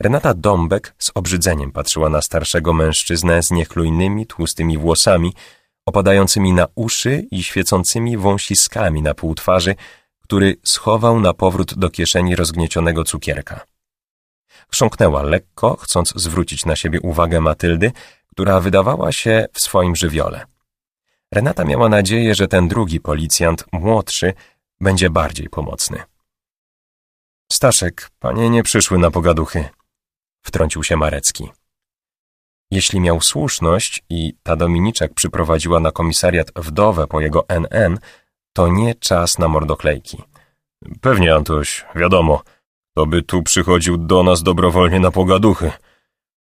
Renata Dąbek z obrzydzeniem patrzyła na starszego mężczyznę z niechlujnymi, tłustymi włosami, opadającymi na uszy i świecącymi wąsiskami na pół twarzy, który schował na powrót do kieszeni rozgniecionego cukierka. Chrząknęła lekko, chcąc zwrócić na siebie uwagę Matyldy, która wydawała się w swoim żywiole. Renata miała nadzieję, że ten drugi policjant, młodszy, będzie bardziej pomocny. Staszek, panie nie przyszły na pogaduchy, wtrącił się Marecki. Jeśli miał słuszność i ta Dominiczek przyprowadziła na komisariat wdowę po jego NN, to nie czas na mordoklejki. Pewnie, Antoś, wiadomo. To by tu przychodził do nas dobrowolnie na pogaduchy.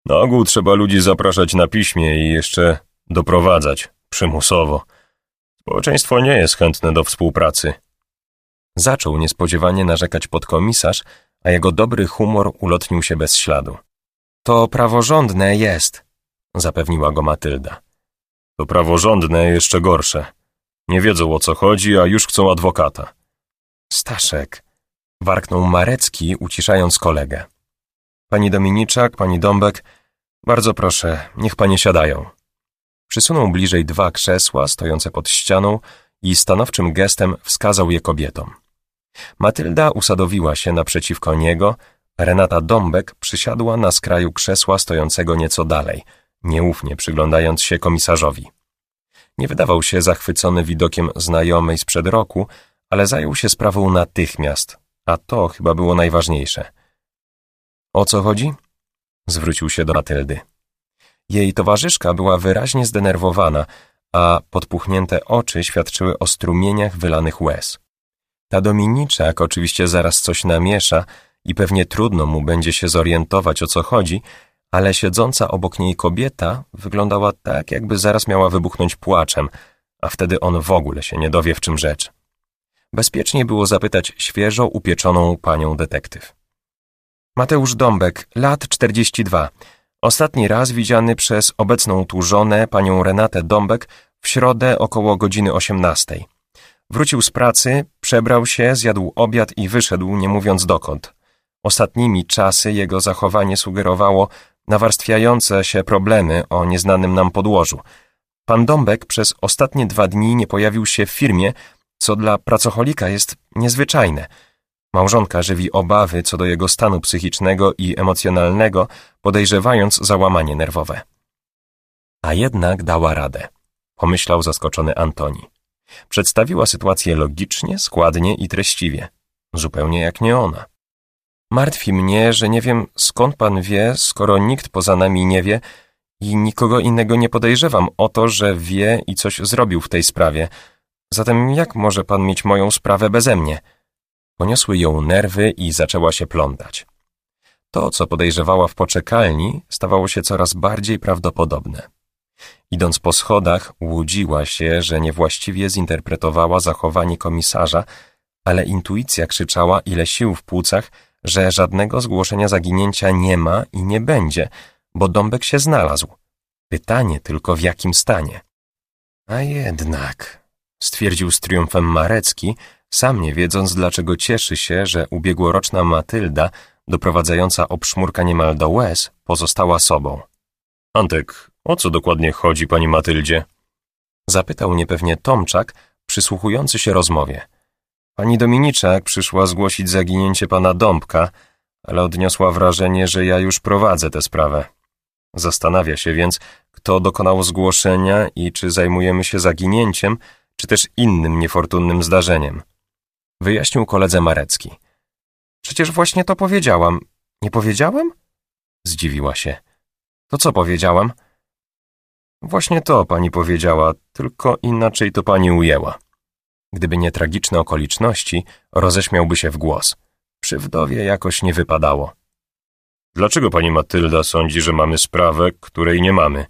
Na ogół trzeba ludzi zapraszać na piśmie i jeszcze doprowadzać, przymusowo. Społeczeństwo nie jest chętne do współpracy. Zaczął niespodziewanie narzekać podkomisarz, a jego dobry humor ulotnił się bez śladu. To praworządne jest, zapewniła go Matylda. To praworządne jeszcze gorsze. Nie wiedzą o co chodzi, a już chcą adwokata. Staszek, warknął Marecki, uciszając kolegę. Pani Dominiczak, pani Dąbek, bardzo proszę, niech panie siadają. Przysunął bliżej dwa krzesła stojące pod ścianą i stanowczym gestem wskazał je kobietom. Matylda usadowiła się naprzeciwko niego, Renata Dąbek przysiadła na skraju krzesła stojącego nieco dalej, nieufnie przyglądając się komisarzowi. Nie wydawał się zachwycony widokiem znajomej sprzed roku, ale zajął się sprawą natychmiast, a to chyba było najważniejsze. O co chodzi? Zwrócił się do Matyldy. Jej towarzyszka była wyraźnie zdenerwowana, a podpuchnięte oczy świadczyły o strumieniach wylanych łez. Ta Dominiczak oczywiście zaraz coś namiesza i pewnie trudno mu będzie się zorientować o co chodzi, ale siedząca obok niej kobieta wyglądała tak, jakby zaraz miała wybuchnąć płaczem, a wtedy on w ogóle się nie dowie w czym rzecz. Bezpiecznie było zapytać świeżo upieczoną panią detektyw. Mateusz Dąbek, lat 42. Ostatni raz widziany przez obecną tu żonę, panią Renatę Dąbek, w środę około godziny 18. Wrócił z pracy, przebrał się, zjadł obiad i wyszedł, nie mówiąc dokąd. Ostatnimi czasy jego zachowanie sugerowało nawarstwiające się problemy o nieznanym nam podłożu. Pan Dąbek przez ostatnie dwa dni nie pojawił się w firmie, co dla pracocholika jest niezwyczajne. Małżonka żywi obawy co do jego stanu psychicznego i emocjonalnego, podejrzewając załamanie nerwowe. A jednak dała radę, pomyślał zaskoczony Antoni. Przedstawiła sytuację logicznie, składnie i treściwie, zupełnie jak nie ona. Martwi mnie, że nie wiem, skąd pan wie, skoro nikt poza nami nie wie i nikogo innego nie podejrzewam o to, że wie i coś zrobił w tej sprawie. Zatem jak może pan mieć moją sprawę beze mnie? Poniosły ją nerwy i zaczęła się plątać. To, co podejrzewała w poczekalni, stawało się coraz bardziej prawdopodobne. Idąc po schodach, łudziła się, że niewłaściwie zinterpretowała zachowanie komisarza, ale intuicja krzyczała, ile sił w płucach, że żadnego zgłoszenia zaginięcia nie ma i nie będzie, bo Dąbek się znalazł. Pytanie tylko w jakim stanie. A jednak, stwierdził z triumfem Marecki, sam nie wiedząc, dlaczego cieszy się, że ubiegłoroczna Matylda, doprowadzająca obszmurka niemal do łez, pozostała sobą. Antek, o co dokładnie chodzi pani Matyldzie? Zapytał niepewnie Tomczak, przysłuchujący się rozmowie. Pani Dominiczak przyszła zgłosić zaginięcie pana Dąbka, ale odniosła wrażenie, że ja już prowadzę tę sprawę. Zastanawia się więc, kto dokonał zgłoszenia i czy zajmujemy się zaginięciem, czy też innym niefortunnym zdarzeniem. Wyjaśnił koledze Marecki. Przecież właśnie to powiedziałam. Nie powiedziałam? Zdziwiła się. To co powiedziałam? Właśnie to pani powiedziała, tylko inaczej to pani ujęła. Gdyby nie tragiczne okoliczności, roześmiałby się w głos. Przy wdowie jakoś nie wypadało. Dlaczego pani Matylda sądzi, że mamy sprawę, której nie mamy?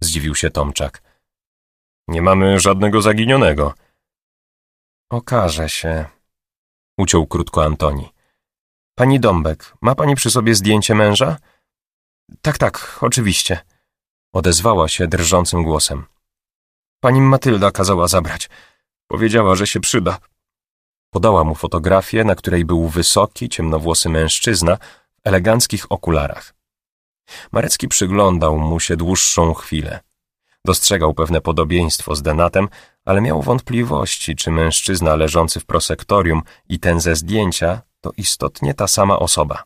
Zdziwił się Tomczak. Nie mamy żadnego zaginionego. Okaże się, uciął krótko Antoni. Pani Dąbek, ma pani przy sobie zdjęcie męża? Tak, tak, oczywiście, odezwała się drżącym głosem. Pani Matylda kazała zabrać. Powiedziała, że się przyda. Podała mu fotografię, na której był wysoki, ciemnowłosy mężczyzna w eleganckich okularach. Marecki przyglądał mu się dłuższą chwilę. Dostrzegał pewne podobieństwo z Denatem, ale miał wątpliwości, czy mężczyzna leżący w prosektorium i ten ze zdjęcia to istotnie ta sama osoba.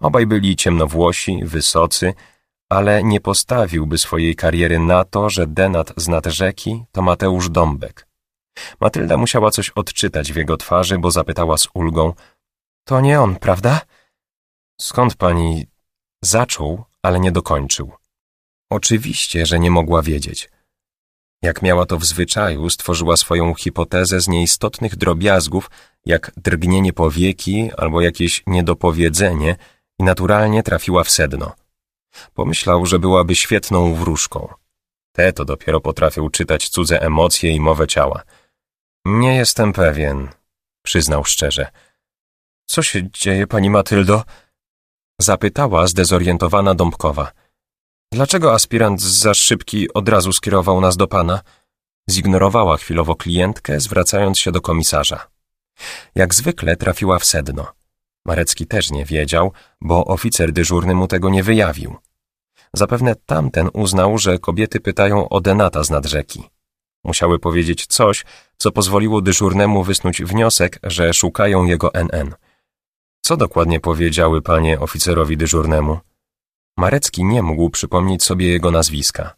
Obaj byli ciemnowłosi, wysocy, ale nie postawiłby swojej kariery na to, że Denat z nad rzeki to Mateusz Dąbek. Matylda musiała coś odczytać w jego twarzy, bo zapytała z ulgą — To nie on, prawda? — Skąd pani... Zaczął, ale nie dokończył. Oczywiście, że nie mogła wiedzieć. Jak miała to w zwyczaju, stworzyła swoją hipotezę z nieistotnych drobiazgów, jak drgnienie powieki albo jakieś niedopowiedzenie i naturalnie trafiła w sedno. Pomyślał, że byłaby świetną wróżką. Te to dopiero potrafią czytać cudze emocje i mowę ciała. Nie jestem pewien, przyznał szczerze. Co się dzieje, pani Matyldo? Zapytała zdezorientowana Dąbkowa. Dlaczego aspirant za szybki od razu skierował nas do pana? Zignorowała chwilowo klientkę, zwracając się do komisarza. Jak zwykle trafiła w sedno. Marecki też nie wiedział, bo oficer dyżurny mu tego nie wyjawił. Zapewne tamten uznał, że kobiety pytają o denata z nad rzeki. Musiały powiedzieć coś, co pozwoliło dyżurnemu wysnuć wniosek, że szukają jego NN. Co dokładnie powiedziały panie oficerowi dyżurnemu? Marecki nie mógł przypomnieć sobie jego nazwiska.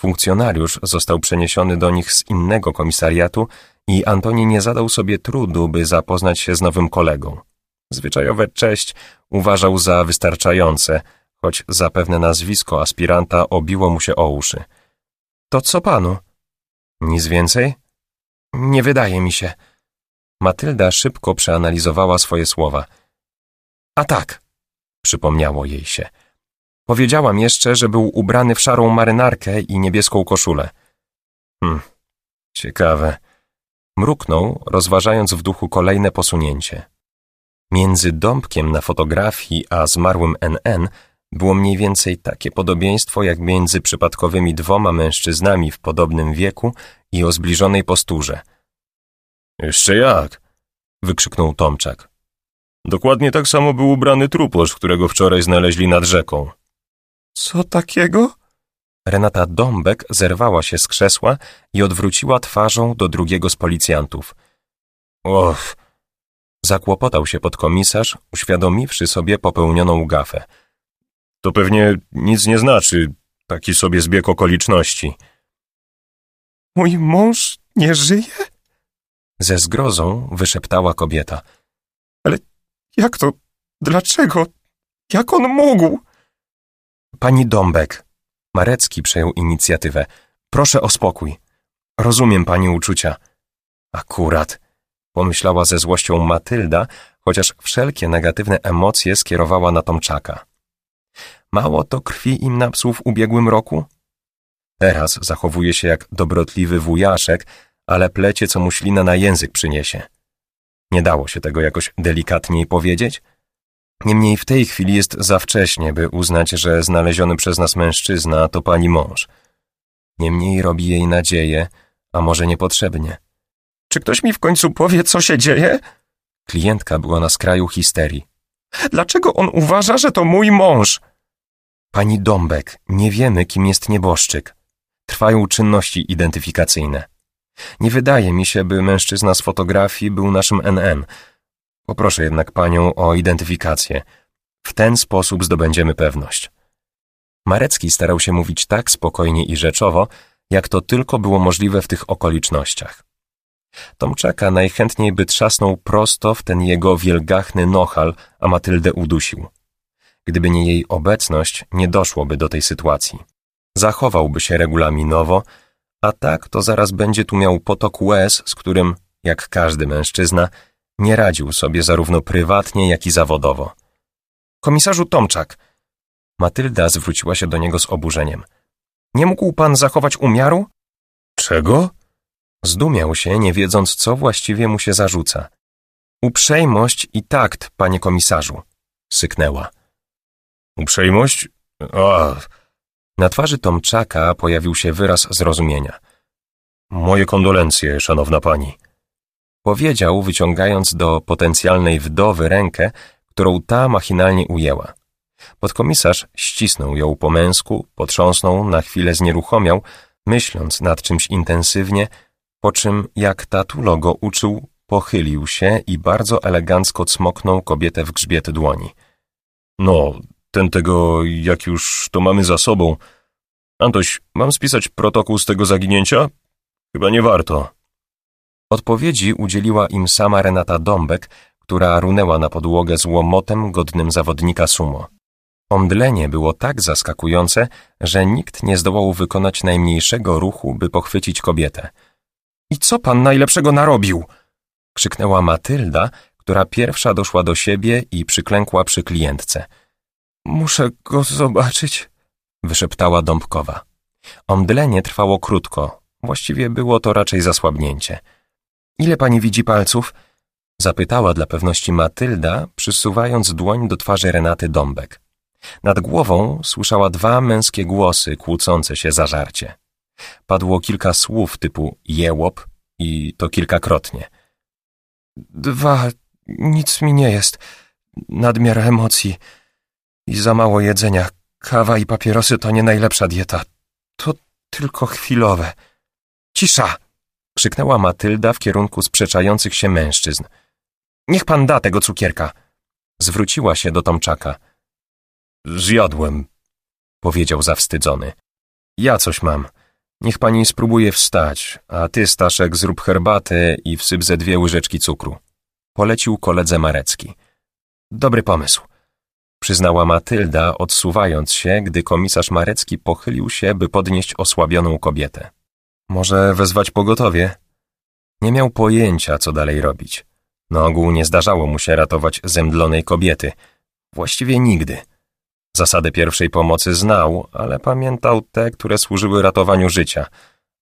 Funkcjonariusz został przeniesiony do nich z innego komisariatu i Antoni nie zadał sobie trudu, by zapoznać się z nowym kolegą. Zwyczajowe cześć uważał za wystarczające, choć zapewne nazwisko aspiranta obiło mu się o uszy. To co panu? Nic więcej? Nie wydaje mi się. Matylda szybko przeanalizowała swoje słowa. A tak, przypomniało jej się. Powiedziałam jeszcze, że był ubrany w szarą marynarkę i niebieską koszulę. Hm, ciekawe. Mruknął, rozważając w duchu kolejne posunięcie. Między dąbkiem na fotografii a zmarłym NN było mniej więcej takie podobieństwo jak między przypadkowymi dwoma mężczyznami w podobnym wieku i o zbliżonej posturze. Jeszcze jak? wykrzyknął Tomczak. Dokładnie tak samo był ubrany truposz, którego wczoraj znaleźli nad rzeką. Co takiego? Renata Dąbek zerwała się z krzesła i odwróciła twarzą do drugiego z policjantów. Och! Zakłopotał się podkomisarz, uświadomiwszy sobie popełnioną gafę. To pewnie nic nie znaczy, taki sobie zbieg okoliczności. Mój mąż nie żyje? Ze zgrozą wyszeptała kobieta. Ale jak to? Dlaczego? Jak on mógł? Pani Dąbek. Marecki przejął inicjatywę. Proszę o spokój. Rozumiem pani uczucia. Akurat, pomyślała ze złością Matylda, chociaż wszelkie negatywne emocje skierowała na Tomczaka. Mało to krwi im napsuł w ubiegłym roku? Teraz zachowuje się jak dobrotliwy wujaszek, ale plecie, co mu ślina na język przyniesie. Nie dało się tego jakoś delikatniej powiedzieć? Niemniej w tej chwili jest za wcześnie, by uznać, że znaleziony przez nas mężczyzna to pani mąż. Niemniej robi jej nadzieję, a może niepotrzebnie. Czy ktoś mi w końcu powie, co się dzieje? Klientka była na skraju histerii. Dlaczego on uważa, że to mój mąż? Pani Dąbek, nie wiemy, kim jest nieboszczyk. Trwają czynności identyfikacyjne. Nie wydaje mi się, by mężczyzna z fotografii był naszym NN. Poproszę jednak panią o identyfikację. W ten sposób zdobędziemy pewność. Marecki starał się mówić tak spokojnie i rzeczowo, jak to tylko było możliwe w tych okolicznościach. Tomczaka najchętniej by trzasnął prosto w ten jego wielgachny nohal, a Matyldę udusił. Gdyby nie jej obecność, nie doszłoby do tej sytuacji. Zachowałby się regulaminowo, a tak to zaraz będzie tu miał potok łez, z którym, jak każdy mężczyzna, nie radził sobie zarówno prywatnie, jak i zawodowo. Komisarzu Tomczak! Matylda zwróciła się do niego z oburzeniem. Nie mógł pan zachować umiaru? Czego? Zdumiał się, nie wiedząc, co właściwie mu się zarzuca. Uprzejmość i takt, panie komisarzu, syknęła. Uprzejmość? O. Na twarzy Tomczaka pojawił się wyraz zrozumienia. Moje kondolencje, szanowna pani. Powiedział, wyciągając do potencjalnej wdowy rękę, którą ta machinalnie ujęła. Podkomisarz ścisnął ją po męsku, potrząsnął, na chwilę znieruchomiał, myśląc nad czymś intensywnie, po czym, jak tatulo go uczył, pochylił się i bardzo elegancko cmoknął kobietę w grzbiet dłoni. No, ten tego, jak już to mamy za sobą. Antoś, mam spisać protokół z tego zaginięcia? Chyba nie warto. Odpowiedzi udzieliła im sama Renata Dąbek, która runęła na podłogę z łomotem godnym zawodnika sumo. Omdlenie było tak zaskakujące, że nikt nie zdołał wykonać najmniejszego ruchu, by pochwycić kobietę. I co pan najlepszego narobił? krzyknęła Matylda, która pierwsza doszła do siebie i przyklękła przy klientce. Muszę go zobaczyć, wyszeptała Dąbkowa. Omdlenie trwało krótko, właściwie było to raczej zasłabnięcie. Ile pani widzi palców? Zapytała dla pewności Matylda, przysuwając dłoń do twarzy Renaty Dąbek. Nad głową słyszała dwa męskie głosy kłócące się zażarcie. Padło kilka słów typu jełop i to kilkakrotnie. Dwa, nic mi nie jest. Nadmiar emocji i za mało jedzenia. Kawa i papierosy to nie najlepsza dieta. To tylko chwilowe. Cisza! krzyknęła Matylda w kierunku sprzeczających się mężczyzn. Niech pan da tego cukierka. Zwróciła się do Tomczaka. Zjadłem, powiedział zawstydzony. Ja coś mam. Niech pani spróbuje wstać, a ty, Staszek, zrób herbatę i wsyp ze dwie łyżeczki cukru. Polecił koledze Marecki. Dobry pomysł. Przyznała Matylda, odsuwając się, gdy komisarz Marecki pochylił się, by podnieść osłabioną kobietę. Może wezwać pogotowie? Nie miał pojęcia, co dalej robić. Na ogół nie zdarzało mu się ratować zemdlonej kobiety. Właściwie nigdy. Zasady pierwszej pomocy znał, ale pamiętał te, które służyły ratowaniu życia.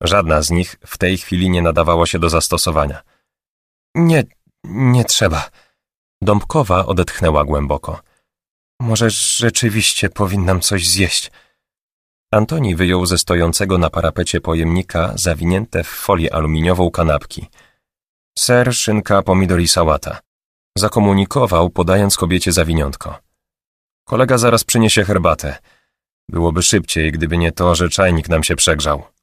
Żadna z nich w tej chwili nie nadawała się do zastosowania. Nie, nie trzeba. Dąbkowa odetchnęła głęboko. Może rzeczywiście powinnam coś zjeść. Antoni wyjął ze stojącego na parapecie pojemnika zawinięte w folię aluminiową kanapki. Ser, szynka, pomidor i sałata. Zakomunikował, podając kobiecie zawiniątko. Kolega zaraz przyniesie herbatę. Byłoby szybciej, gdyby nie to, że czajnik nam się przegrzał.